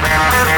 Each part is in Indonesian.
Música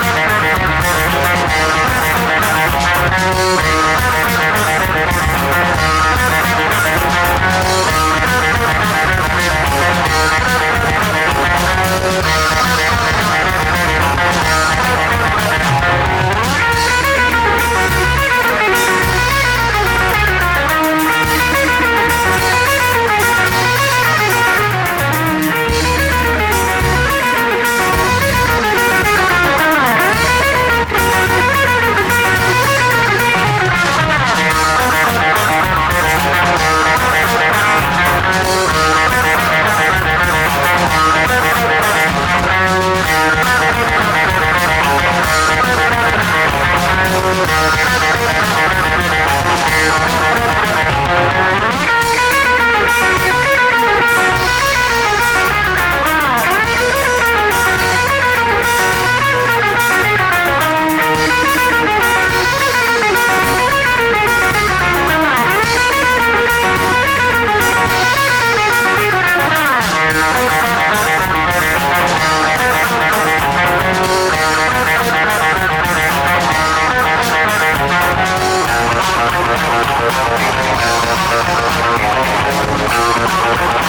Thank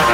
you.